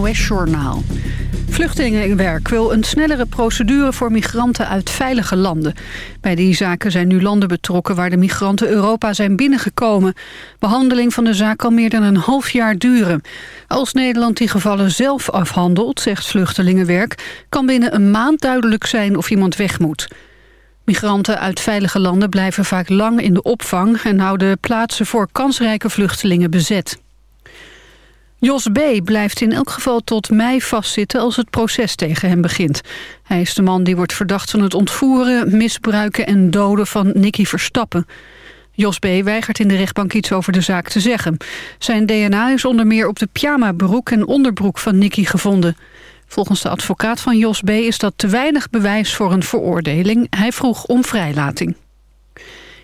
NOS-journaal. Vluchtelingenwerk wil een snellere procedure voor migranten uit veilige landen. Bij die zaken zijn nu landen betrokken waar de migranten Europa zijn binnengekomen. Behandeling van de zaak kan meer dan een half jaar duren. Als Nederland die gevallen zelf afhandelt, zegt Vluchtelingenwerk... kan binnen een maand duidelijk zijn of iemand weg moet. Migranten uit veilige landen blijven vaak lang in de opvang... en houden plaatsen voor kansrijke vluchtelingen bezet. Jos B. blijft in elk geval tot mei vastzitten als het proces tegen hem begint. Hij is de man die wordt verdacht van het ontvoeren, misbruiken en doden van Nicky Verstappen. Jos B. weigert in de rechtbank iets over de zaak te zeggen. Zijn DNA is onder meer op de pyjama-broek en onderbroek van Nicky gevonden. Volgens de advocaat van Jos B. is dat te weinig bewijs voor een veroordeling. Hij vroeg om vrijlating.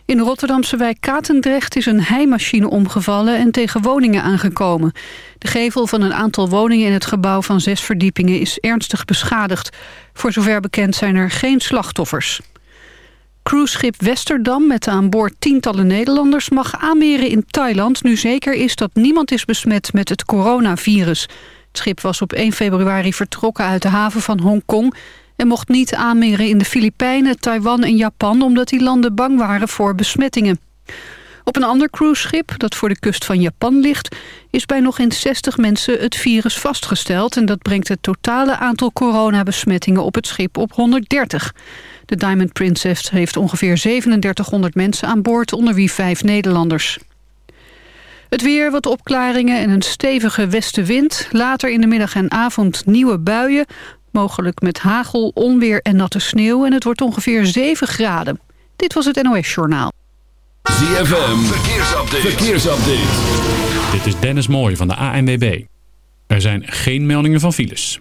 In de Rotterdamse wijk Katendrecht is een heimachine omgevallen en tegen woningen aangekomen. De gevel van een aantal woningen in het gebouw van zes verdiepingen is ernstig beschadigd. Voor zover bekend zijn er geen slachtoffers. Cruiseschip Westerdam met aan boord tientallen Nederlanders mag aanmeren in Thailand... nu zeker is dat niemand is besmet met het coronavirus. Het schip was op 1 februari vertrokken uit de haven van Hongkong en mocht niet aanmeren in de Filipijnen, Taiwan en Japan... omdat die landen bang waren voor besmettingen. Op een ander cruiseschip, dat voor de kust van Japan ligt... is bij nog eens 60 mensen het virus vastgesteld... en dat brengt het totale aantal coronabesmettingen op het schip op 130. De Diamond Princess heeft ongeveer 3700 mensen aan boord... onder wie vijf Nederlanders. Het weer, wat opklaringen en een stevige westenwind. Later in de middag en avond nieuwe buien. Mogelijk met hagel, onweer en natte sneeuw. En het wordt ongeveer 7 graden. Dit was het NOS Journaal. ZFM, verkeersupdate. verkeersupdate. Dit is Dennis Mooij van de ANWB. Er zijn geen meldingen van files.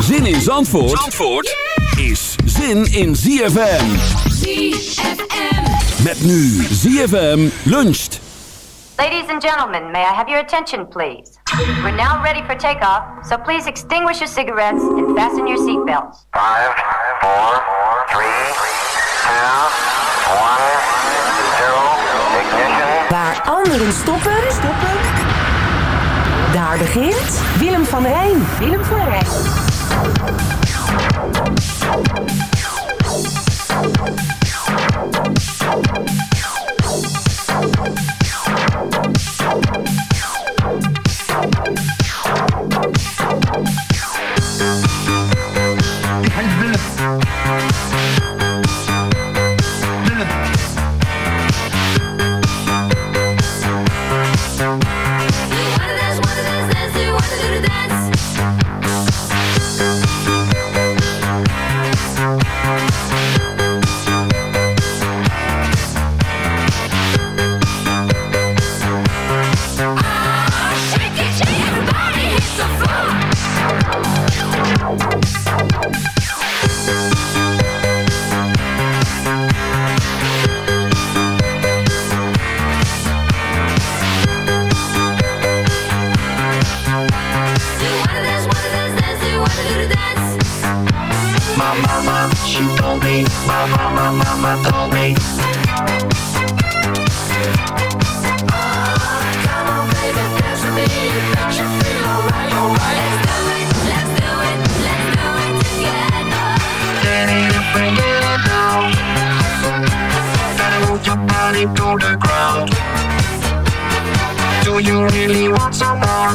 Zin in Zandvoort, Zandvoort is zin in ZFM. ZFM. Met nu ZFM luncht. Ladies and gentlemen, may I have your attention, please? We're now ready for takeoff, so please extinguish your cigarettes and fasten your seatbelts. Five, four, three, two, one, zero, ignition. Waar anderen stoppen, stoppen. Waar begint? Willem van Rijn. Willem van Rijn. She told me, my mama, mama told me. Oh, come on, baby, dance with me. It makes you feel alright, alright. Let's do it, let's do it, let's do it together. Daddy, bring it down. Gotta move your body to the ground. Do you really want some more?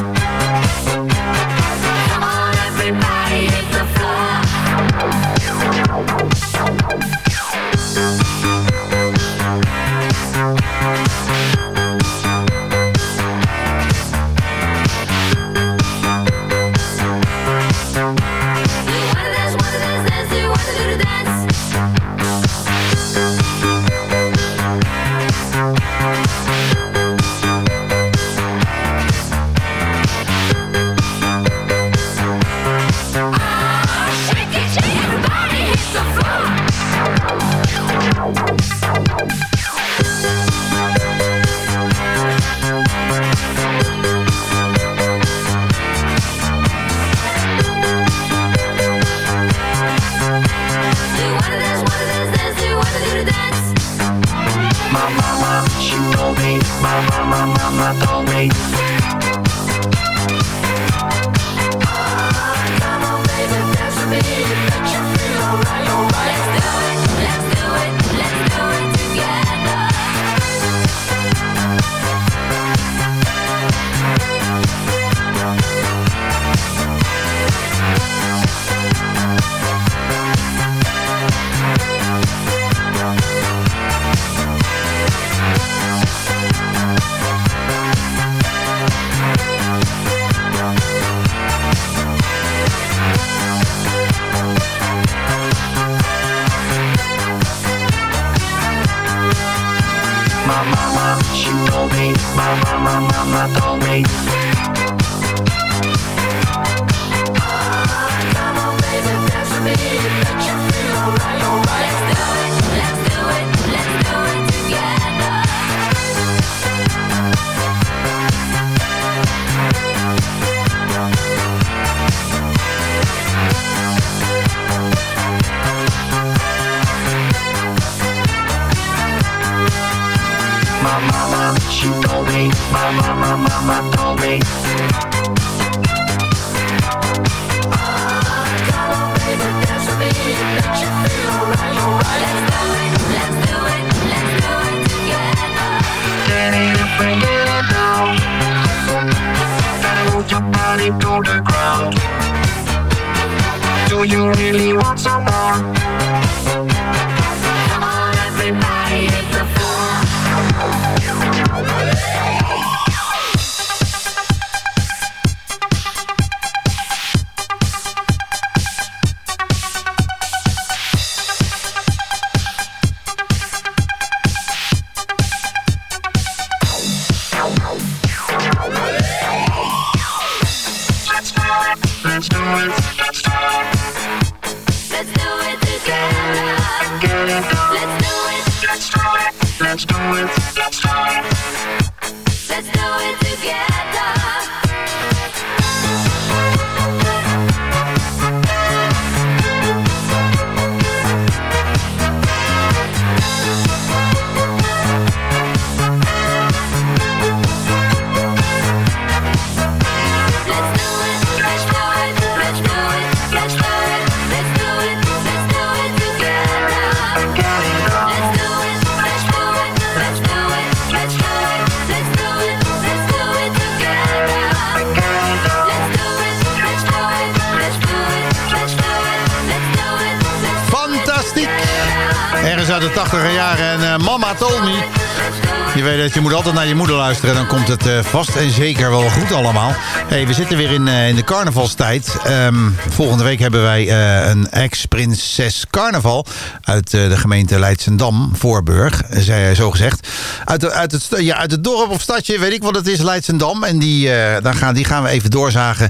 Weet het, je moet altijd naar je moeder luisteren. Dan komt het eh, vast en zeker wel goed allemaal. Hey, we zitten weer in, eh, in de carnavalstijd. Ehm, volgende week hebben wij eh, een ex-prinses carnaval... uit de gemeente Leidsendam, Voorburg, zei, zo gezegd. Uit, uit, het, ja, uit het dorp of stadje, weet ik wat het is, Leidsendam. En die, dan gaan, die gaan we even doorzagen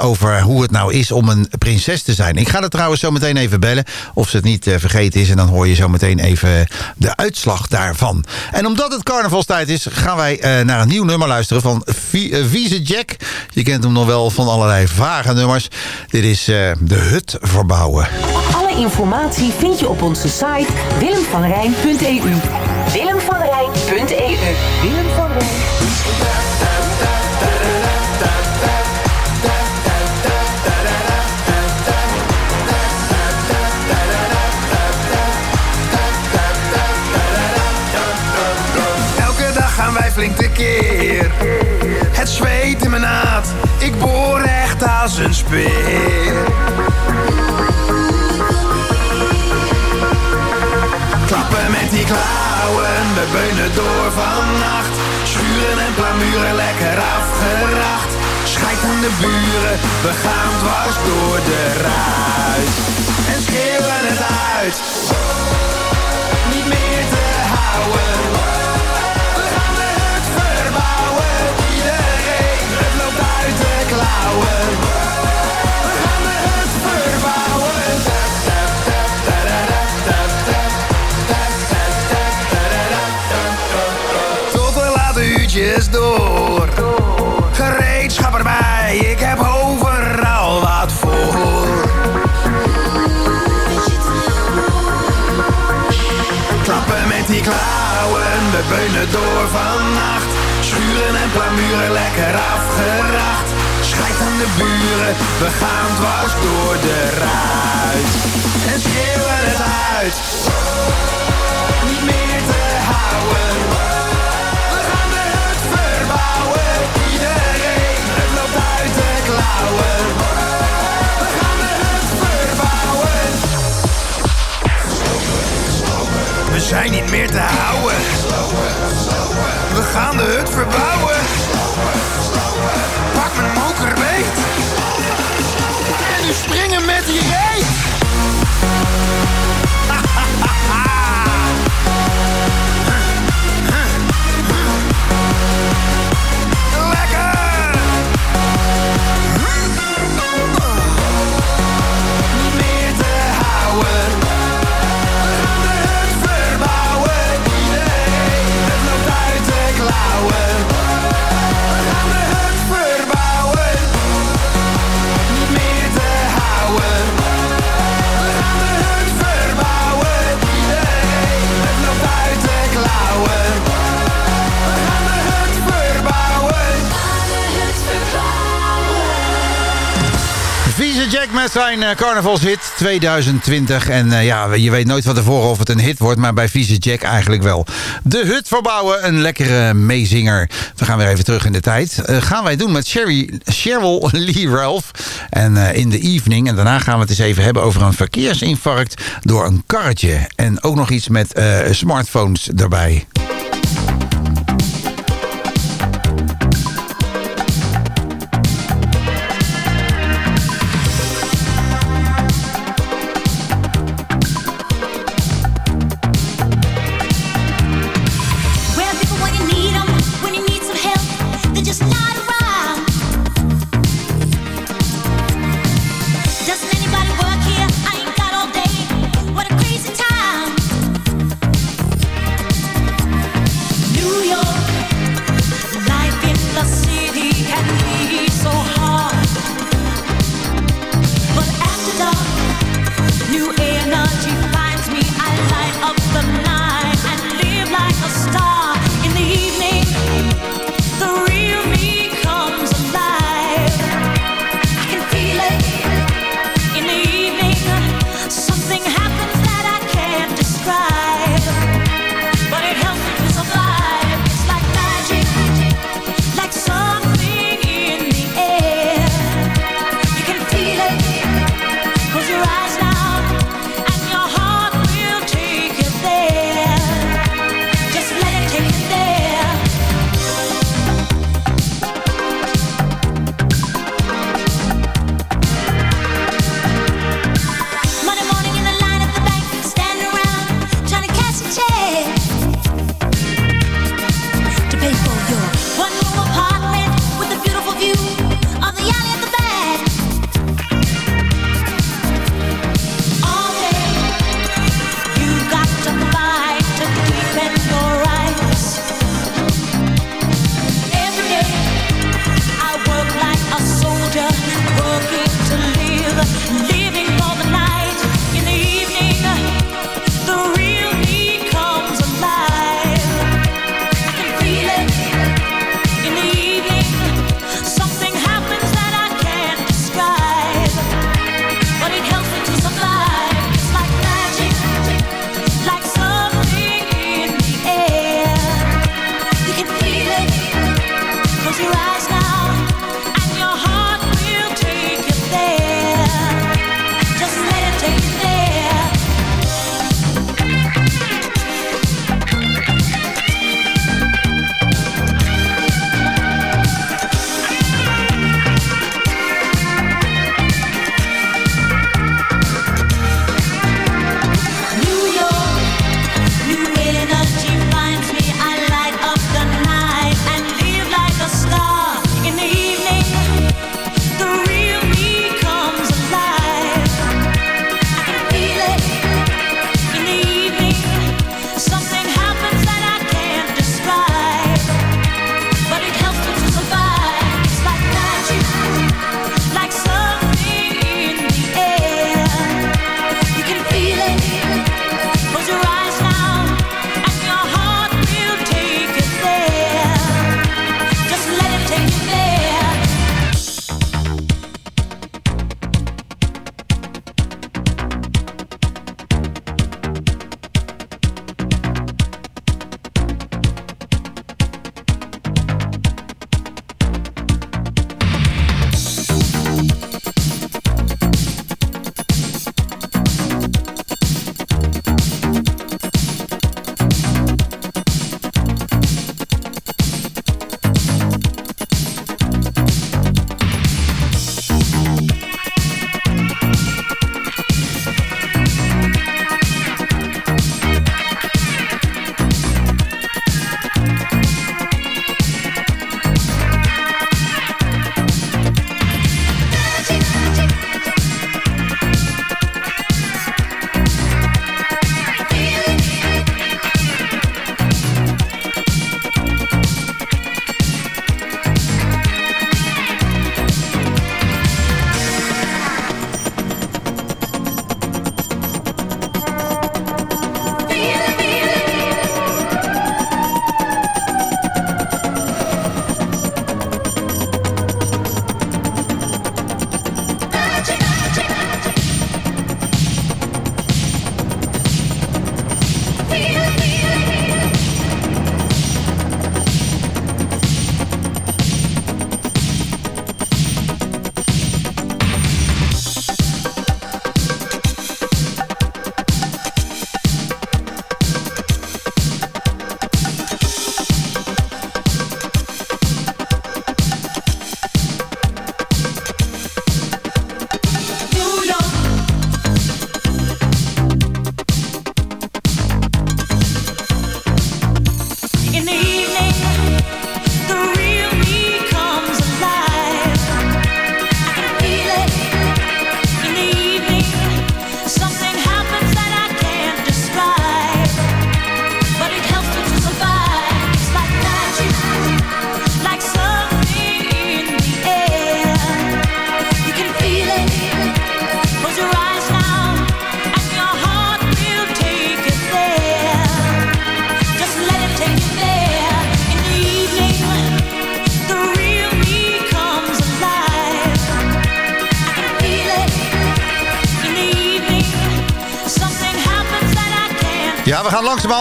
over hoe het nou is om een prinses te zijn. Ik ga er trouwens zo meteen even bellen of ze het niet vergeten is. En dan hoor je zo meteen even de uitslag daarvan. En omdat omdat het carnavalstijd is, gaan wij eh, naar een nieuw nummer luisteren van Vi- eh, Jack. Je kent hem nog wel van allerlei vage nummers. Dit is eh, De Hut Verbouwen. Alle informatie vind je op onze site willemvanrijn.eu. Willemvanrijn.eu. Willem van Rijn. Flink. Het zweet in mijn naad, ik boor echt als een speer. Klappen met die klauwen, we beunen door vannacht. Schuren en plamuren lekker afgeracht. Schijt aan de buren, we gaan dwars door de ruit. En schreeuwen het uit, door. Gereedschap erbij, ik heb overal wat voor. Klappen met die klauwen, we beunen door vannacht. Schuren en plamuren lekker afgeracht. Schijt aan de buren, we gaan dwars door de ruit. En schreeuwen het uit, niet meer te houden. Zijn niet meer te houden. We gaan de hut verbouwen. Zijn eh, carnavalshit 2020. En eh, ja, je weet nooit van tevoren of het een hit wordt, maar bij Vieze Jack eigenlijk wel. De hut verbouwen, een lekkere meezinger. We gaan weer even terug in de tijd. Eh, gaan wij doen met Sherry, Cheryl Lee Ralph. En in the evening. En daarna gaan we het eens even hebben over een verkeersinfarct door een karretje. En ook nog iets met smartphones erbij.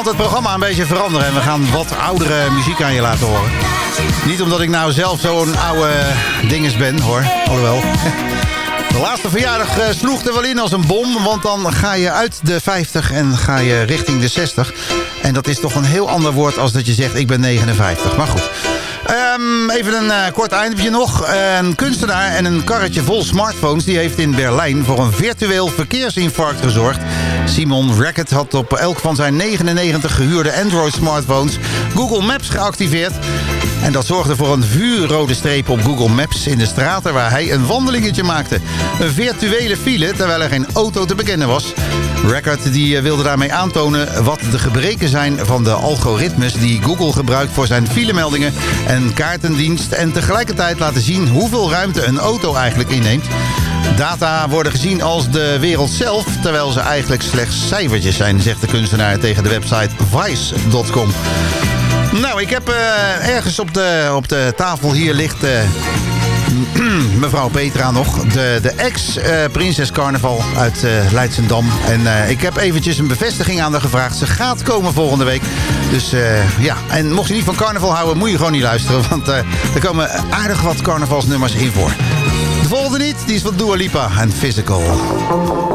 Het programma een beetje veranderen. En we gaan wat oudere muziek aan je laten horen. Niet omdat ik nou zelf zo'n oude dinges ben, hoor. Alhoewel. De laatste verjaardag eh, sloeg er wel in als een bom. Want dan ga je uit de 50 en ga je richting de 60. En dat is toch een heel ander woord als dat je zegt ik ben 59. Maar goed. Ehm, even een eh, kort eindje nog. Een kunstenaar en een karretje vol smartphones... die heeft in Berlijn voor een virtueel verkeersinfarct gezorgd. Simon Racket had op elk van zijn 99 gehuurde Android-smartphones... Google Maps geactiveerd. En dat zorgde voor een vuurrode streep op Google Maps in de straten... waar hij een wandelingetje maakte. Een virtuele file, terwijl er geen auto te bekennen was... Record die eh, wilde daarmee aantonen wat de gebreken zijn van de algoritmes die Google gebruikt voor zijn filemeldingen en kaartendienst en tegelijkertijd laten zien hoeveel ruimte een auto eigenlijk inneemt. Data worden gezien als de wereld zelf, terwijl ze eigenlijk slechts cijfertjes zijn, zegt de kunstenaar tegen de website vice.com. Nou, ik heb eh, ergens op de, op de tafel hier ligt... eh, mevrouw Petra nog. De, de ex-prinses Carnaval uit eh Leidsendam. En ik heb eventjes een bevestiging aan haar gevraagd. Ze gaat komen volgende week. Dus ja, en mocht je niet van carnaval houden, moet je gewoon niet luisteren. Want er komen aardig wat carnavalsnummers in voor. De volgende niet, die is van Dua Lipa en Physical.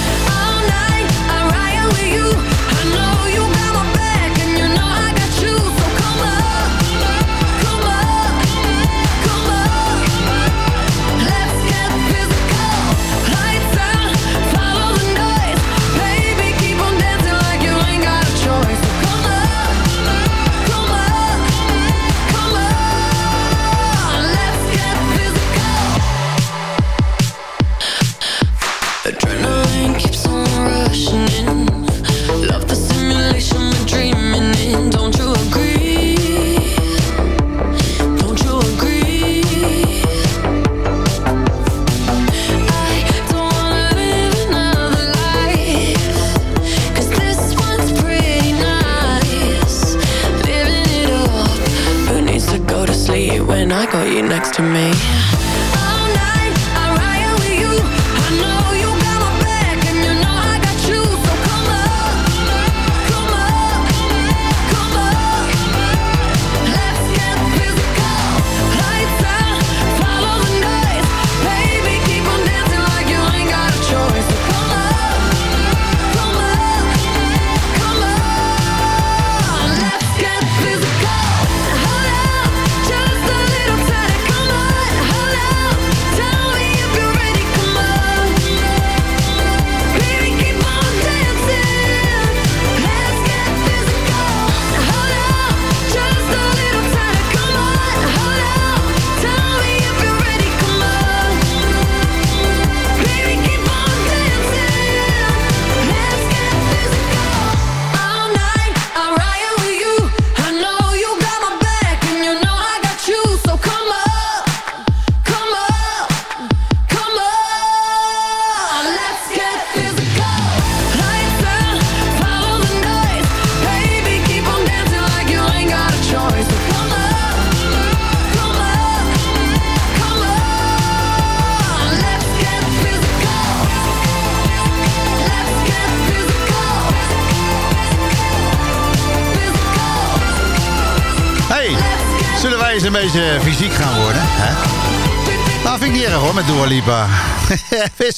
Got you next to me?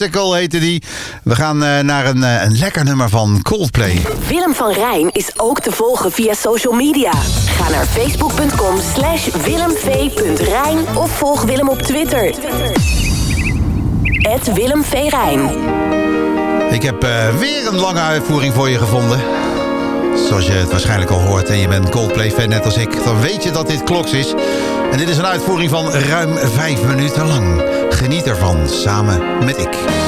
Obstacle heette die. We gaan eh, naar een, eh, een lekker nummer van Coldplay. Willem van Rijn is ook te volgen via social media. Ga naar facebook.com slash willemv.rijn of volg Willem op Twitter. Het Rijn. Ik heb eh, weer een lange uitvoering voor je gevonden. Zoals je het waarschijnlijk al hoort en je bent Coldplay-fan net als ik... dan weet je dat dit Kloks is... En dit is een uitvoering van ruim vijf minuten lang. Geniet ervan, samen met ik.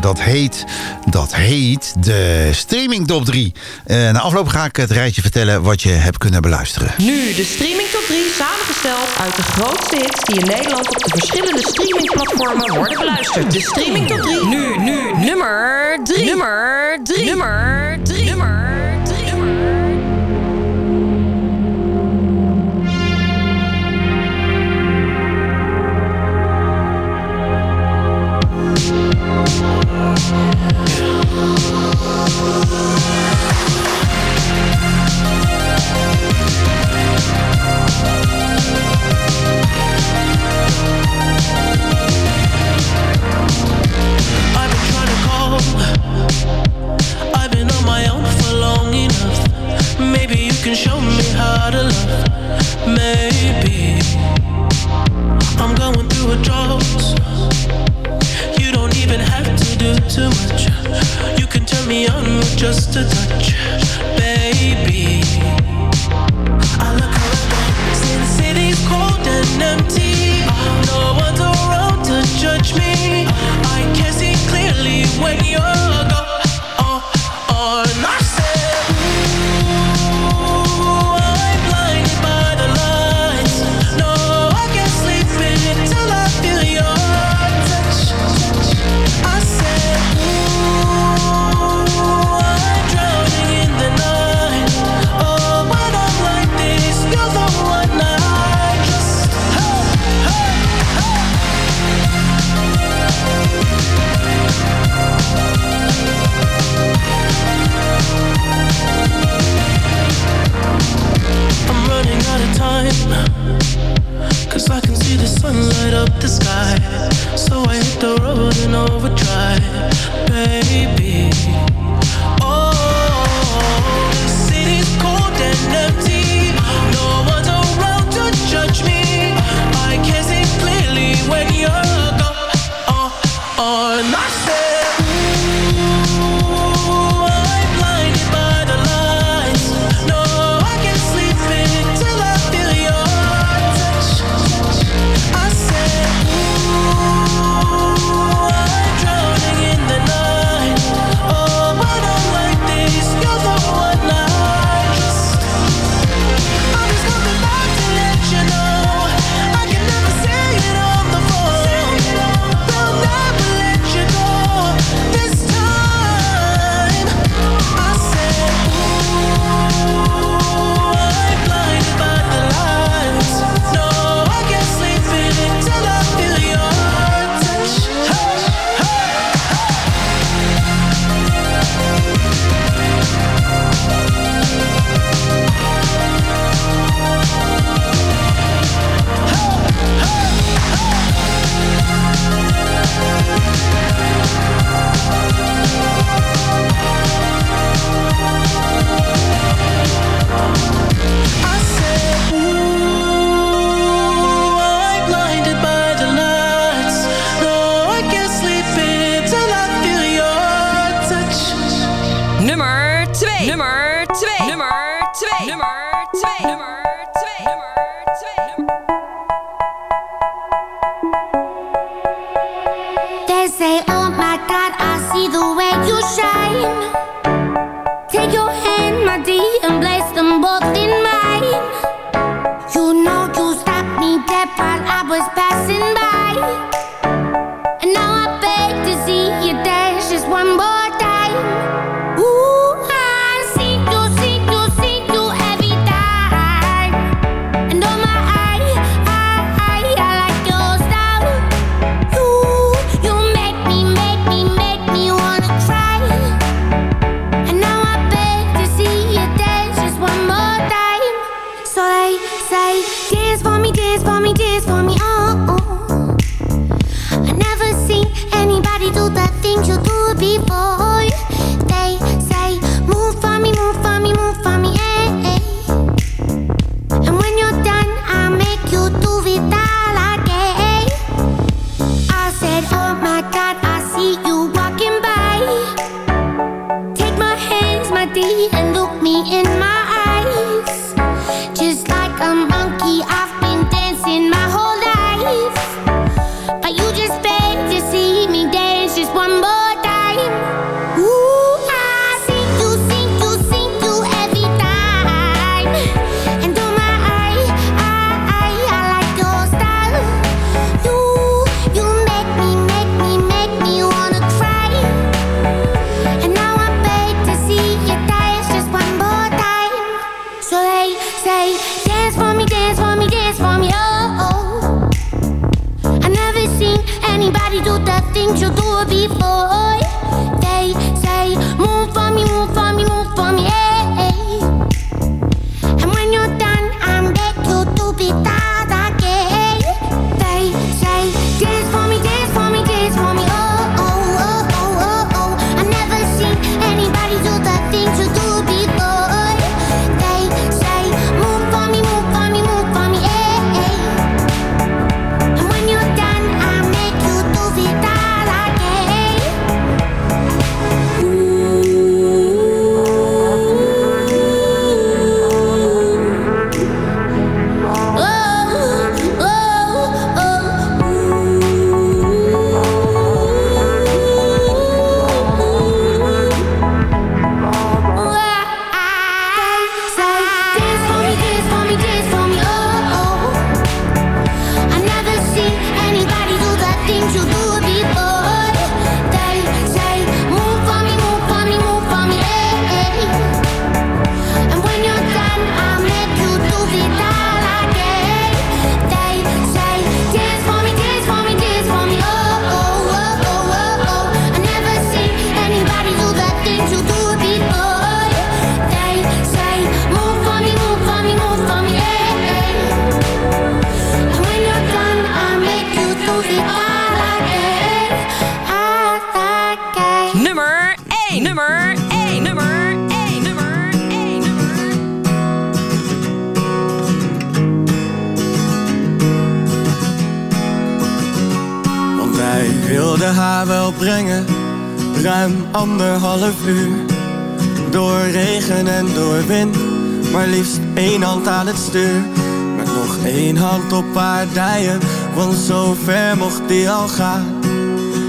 Dat heet, dat heet de Streaming Top 3. Uh, eh, na afloop ga ik het rijtje vertellen wat je hebt kunnen beluisteren. Nu de Streaming Top 3 samengesteld uit de grootste hits... die in Nederland op de verschillende streamingplatformen worden beluisterd. De Streaming Top 3. Nu, nu, nummer 3. Nummer 3. Nummer 3. Nummer 3.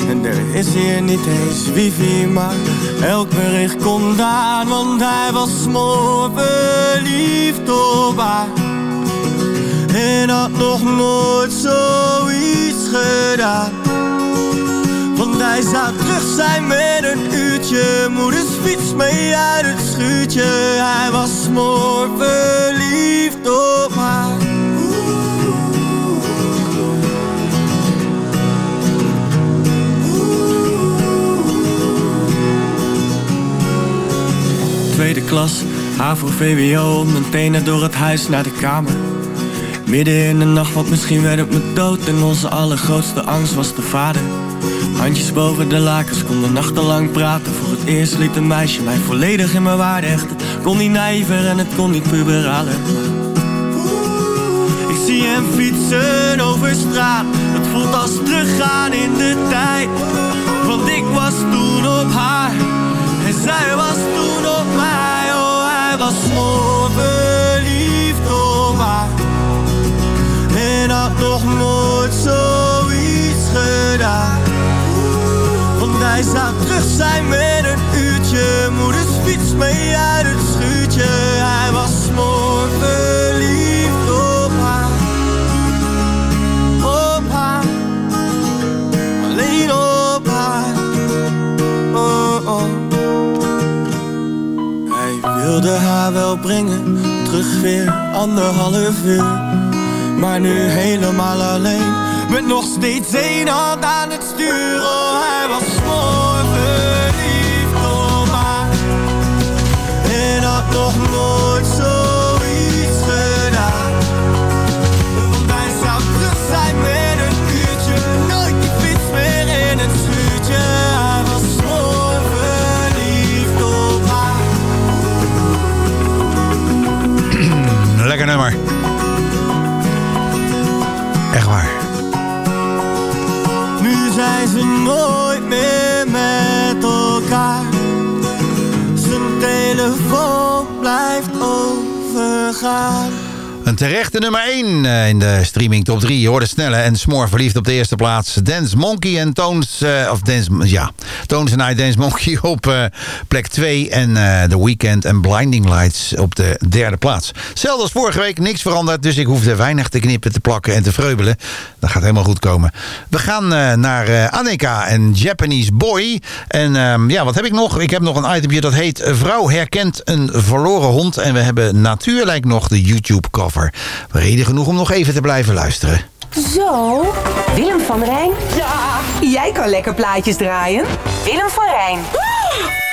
En er is hier niet eens wifi, maar elk bericht komt aan. Want hij was smoor verliefd op haar. En had nog nooit zoiets gedaan. Want hij zou terug zijn met een uurtje. Moeders fiets mee uit het schuurtje. Hij was smoor Tweede klas, HAVO, VWO, mijn tenen door het huis naar de kamer. Midden in de nacht, want misschien werd het me dood. En onze allergrootste angst was de vader. Handjes boven de lakens, konden nachtenlang praten. Voor het eerst liet een meisje mij volledig in mijn waarde hechten. Kon niet nijver en het kon niet puberaler. Ik zie hem fietsen over straat. Het voelt als teruggaan in de tijd. Want ik was toen op haar. Zij was toen op mij. Oh, hij was zo verliefd op haar. En had nog nooit zoiets gedaan. Want hij zou terug zijn met een uurtje. Moeders fiets mee uit het schuurtje. Hij was mooi verliefd op haar. Op haar. Alleen op haar. Oh, oh. Wilde haar wel brengen. Terug weer anderhalf uur. Maar nu helemaal alleen. Met nog steeds één hand aan het stuur. Nooit meer met elkaar. Zijn telefoon blijft overgaan. Een terechte nummer 1 in de streaming top 3. Je hoorde snelle en smoor verliefd op de eerste plaats. Dance Monkey en Tones... eh, of Dance... Ja. Tones and I Dance Monkey op eh, plek 2. En eh, The Weeknd en Blinding Lights op de derde plaats. Zelfs als vorige week niks veranderd. Dus ik hoefde weinig te knippen, te plakken en te vreubelen. Dat gaat helemaal goed komen. We gaan eh, naar eh, Annika en Japanese Boy. En ehm, ja, wat heb ik nog? Ik heb nog een itemje dat heet... Vrouw herkent een verloren hond. En we hebben natuurlijk nog de YouTube Reden genoeg om nog even te blijven luisteren. Zo, Willem van Rijn? Ja, jij kan lekker plaatjes draaien. Willem van Rijn. Thank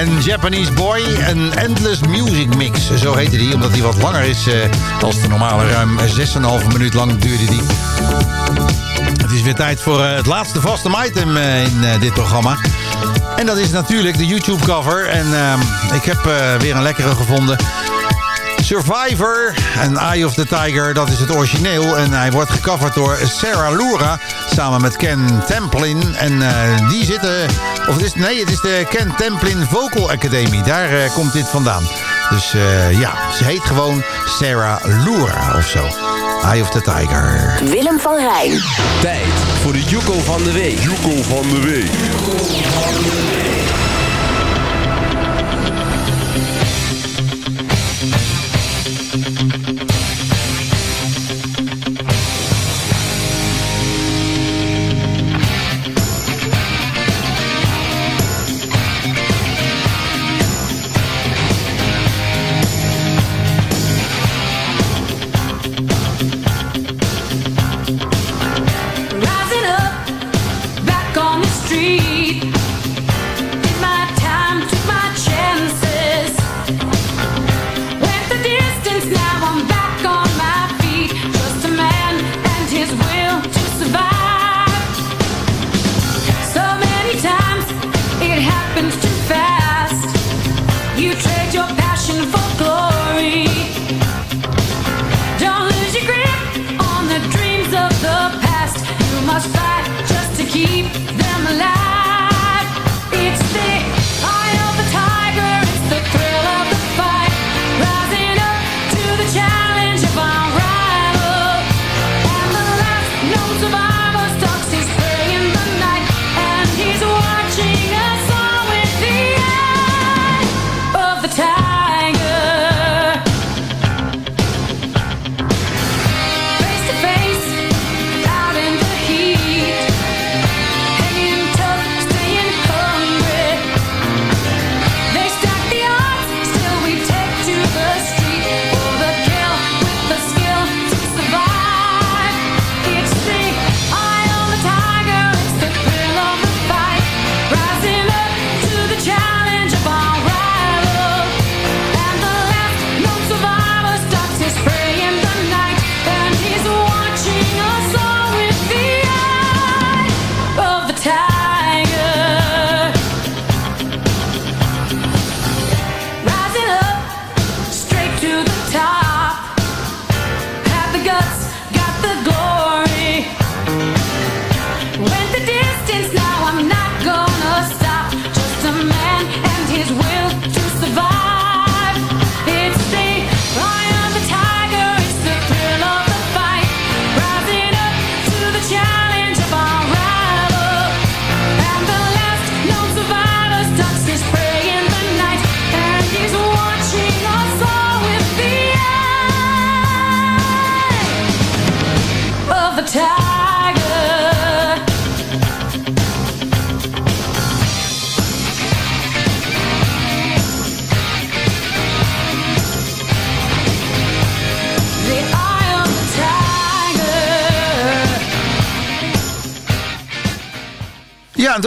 en Japanese Boy, een Endless Music Mix. Zo heette die, omdat die wat langer is eh, als de normale. Ruim 6,5 minuut lang duurde die. Het is weer tijd voor eh, het laatste vaste item eh, in eh, dit programma. En dat is natuurlijk de YouTube cover. En ehm, ik heb eh, weer een lekkere gevonden. Survivor en Eye of the Tiger, dat is het origineel. En hij wordt gecoverd door Sarah Lura samen met Ken Templin. En eh, die zitten... Of het is, nee, het is de Ken Templin Vocal Academy. Daar eh, komt dit vandaan. Dus eh, ja, ze heet gewoon Sarah Lura of zo. Eye of the Tiger. Willem van Rijn. Tijd voor de Joekel van de Week. Joekel van de Week.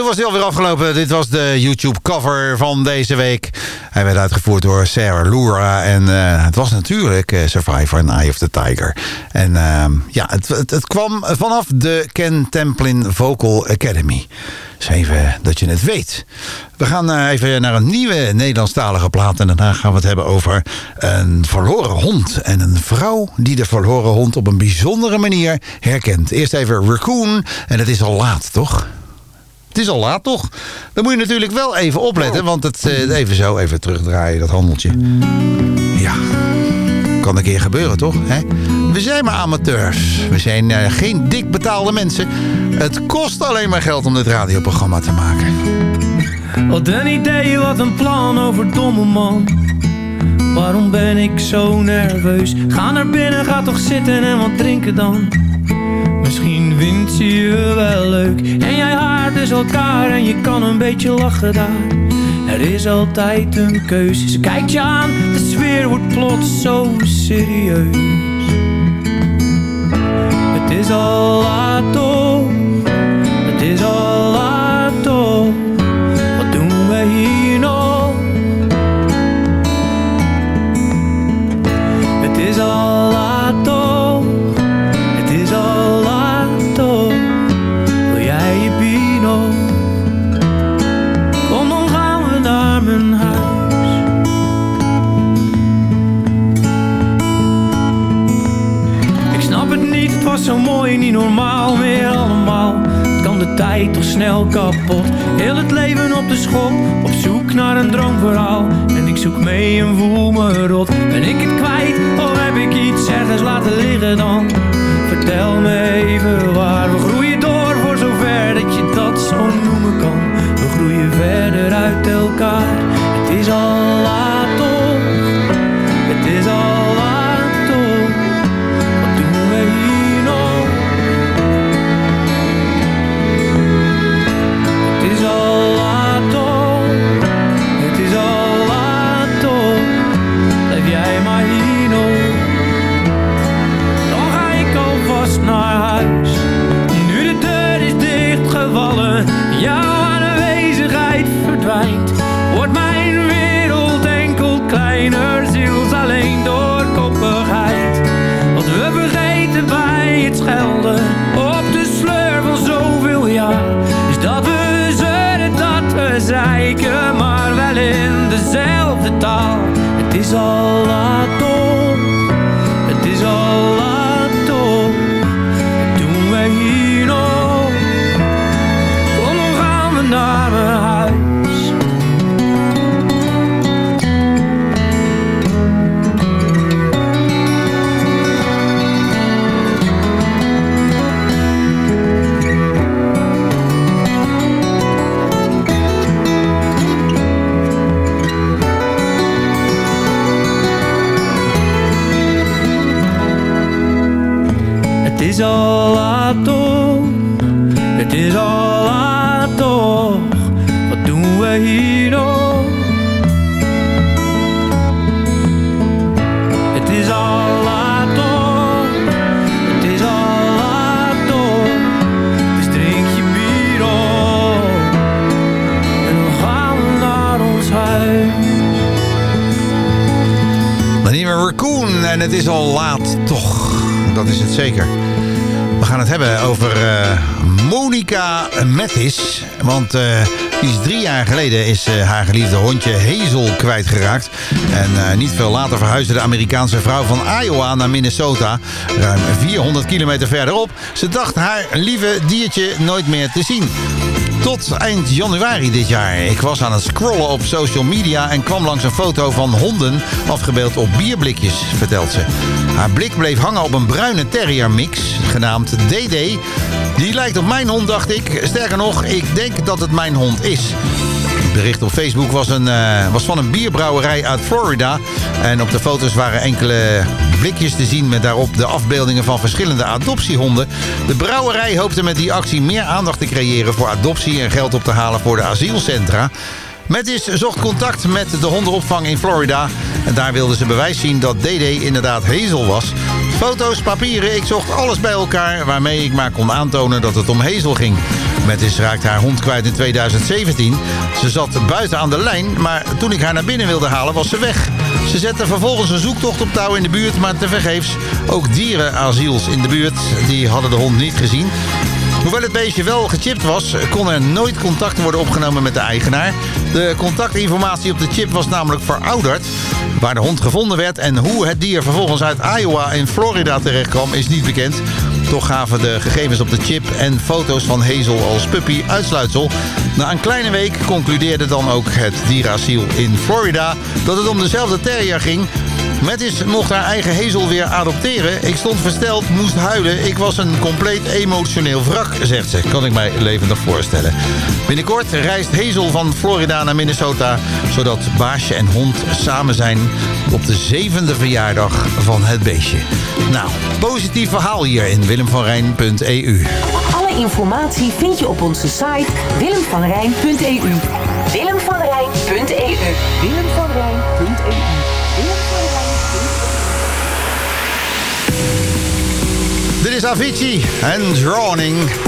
Toen was hij alweer afgelopen. Dit was de YouTube cover van deze week. Hij werd uitgevoerd door Sarah Lura. En eh, het was natuurlijk eh, Survivor and Eye of the Tiger. En ehm, ja, het, het, het kwam vanaf de Ken Templin Vocal Academy. Dus even dat je het weet. We gaan eh, even naar een nieuwe Nederlandstalige plaat. En daarna gaan we het hebben over een verloren hond. En een vrouw die de verloren hond op een bijzondere manier herkent. Eerst even Raccoon. En het is al laat, toch? Het is al laat, toch? Dan moet je natuurlijk wel even opletten. Want het, eh, even zo, even terugdraaien, dat handeltje. Ja, kan een keer gebeuren, toch? Hè? We zijn maar amateurs. We zijn eh, geen dik betaalde mensen. Het kost alleen maar geld om dit radioprogramma te maken. Wat een idee, wat een plan over domme man. Waarom ben ik zo nerveus? Ga naar binnen, ga toch zitten en wat drinken dan. Misschien vindt ze je wel leuk. En jij haart dus elkaar en je kan een beetje lachen daar. Er is altijd een keuze. Ze kijkt je aan, de sfeer wordt plots zo serieus. Het is al laat toch, tijd toch snel kapot. Heel het leven op de schop, op zoek naar een droomverhaal. En ik zoek mee en voel me rot. Ben ik het kwijt, of heb ik iets ergens laten liggen dan? Vertel me even waar we groeien door voor zover dat je dat zo noemen kan. We groeien verder uit elkaar. Het is al laat in dezelfde taal. Het is al laat het is al is al laat toch, het is al laat toch. Wat doen we hier nog? Het is al laat toch, het is al laat toch. Dus drink je bier op en dan gaan we naar ons huis. Nieuwe Raccoon en het is al laat toch. Dat is het zeker. Gaan het hebben over eh, Monica Mathis. Want eh, drie jaar geleden is eh, haar geliefde hondje Hazel kwijtgeraakt. En niet veel later verhuisde de Amerikaanse vrouw van Iowa naar Minnesota. Ruim 400 kilometer verderop. Ze dacht haar lieve diertje nooit meer te zien. Tot eind januari dit jaar. Ik was aan het scrollen op social media en kwam langs een foto van honden afgebeeld op bierblikjes, vertelt ze. Haar blik bleef hangen op een bruine terrier mix, genaamd DD. Die lijkt op mijn hond, dacht ik. Sterker nog, ik denk dat het mijn hond is. Het bericht op Facebook was, een, eh, was van een bierbrouwerij uit Florida. En op de foto's waren enkele blikjes te zien met daarop de afbeeldingen van verschillende adoptiehonden. De brouwerij hoopte met die actie meer aandacht te creëren voor adoptie en geld op te halen voor de asielcentra. Metis zocht contact met de hondenopvang in Florida. En daar wilden ze bewijs zien dat DD inderdaad Hazel was. Foto's, papieren, ik zocht alles bij elkaar... waarmee ik maar kon aantonen dat het om Hazel ging. Metis raakte haar hond kwijt in 2017. Ze zat buiten aan de lijn, maar toen ik haar naar binnen wilde halen was ze weg. Ze zette vervolgens een zoektocht op touw in de buurt, maar tevergeefs. Ook dierenasiels in de buurt, die hadden de hond niet gezien. Hoewel het beestje wel gechipt was, kon er nooit contact worden opgenomen met de eigenaar. De contactinformatie op de chip was namelijk verouderd. Waar de hond gevonden werd en hoe het dier vervolgens uit Iowa in Florida terechtkwam is niet bekend. Toch gaven de gegevens op de chip en foto's van Hazel als puppy uitsluitsel. Na een kleine week concludeerde dan ook het dierasiel in Florida dat het om dezelfde terrier ging. Metis mocht haar eigen Hazel weer adopteren. Ik stond versteld, moest huilen. Ik was een compleet emotioneel wrak, zegt ze. Kan ik mij levendig voorstellen. Binnenkort reist Hazel van Florida naar Minnesota... zodat baasje en hond samen zijn op de zevende verjaardag van het beestje. Nou, positief verhaal hier in willemvanrijn.eu. Alle informatie vind je op onze site willemvanrijn.eu. Willemvanrijn.eu. Willemvanrijn.eu. Dit is Avicii en Drowning.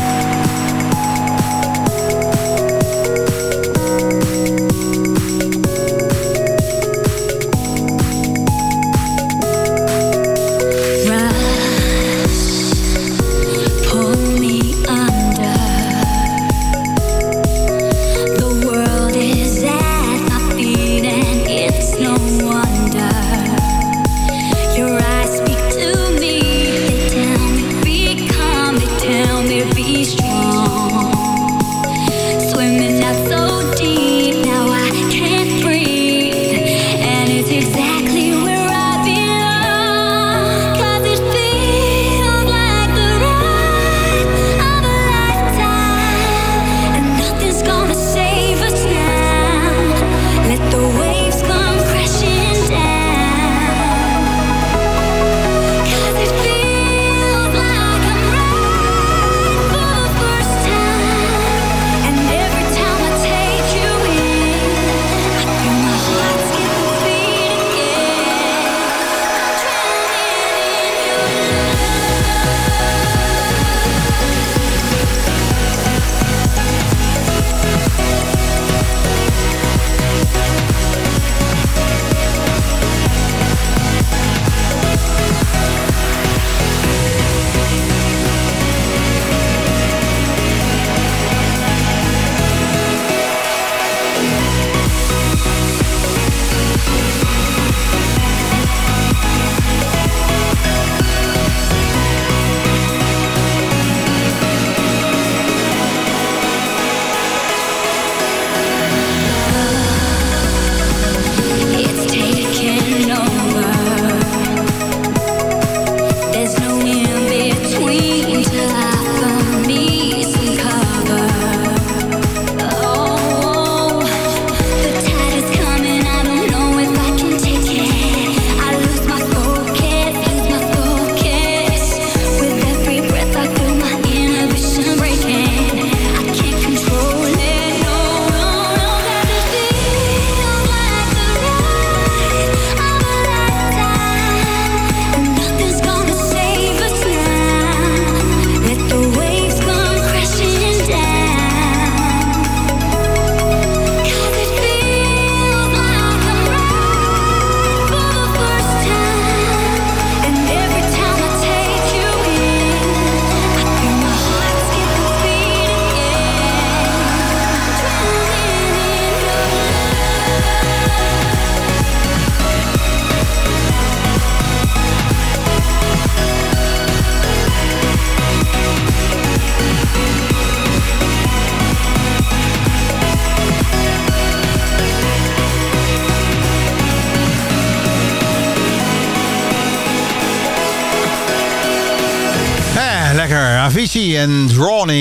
Avicii en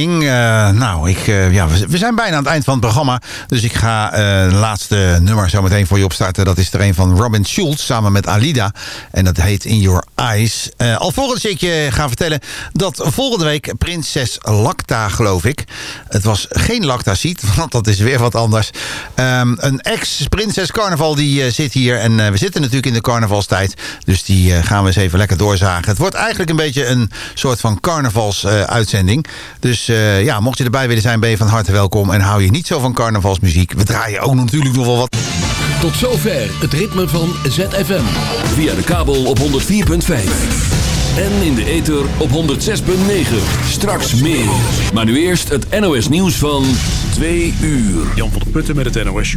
Eh, nou, ik, eh, ja, we, zijn bijna aan het eind van het programma. Dus ik ga eh de laatste nummer zo meteen voor je opstarten. Dat is er een van Robin Schulz samen met Alida. En dat heet In Your Eyes. Eh alvorens ik je ga vertellen dat volgende week prinses Lacta, geloof ik. Het was geen Lacta-ziet, want dat is weer wat anders. Ehm, een ex-prinses carnaval die eh, zit hier. En eh, we zitten natuurlijk in de carnavalstijd. Dus die eh, gaan we eens even lekker doorzagen. Het wordt eigenlijk een beetje een soort van carnavals-uitzending. dus eh, ja, mocht je erbij willen zijn, ben je van harte welkom. En hou je niet zo van carnavalsmuziek. We draaien ook natuurlijk nog wel wat. Tot zover het ritme van ZFM. Via de kabel op 104.5. En in de ether op 106.9. Straks meer. Maar nu eerst het NOS nieuws van 2 uur. Jan van der Putten met het NOS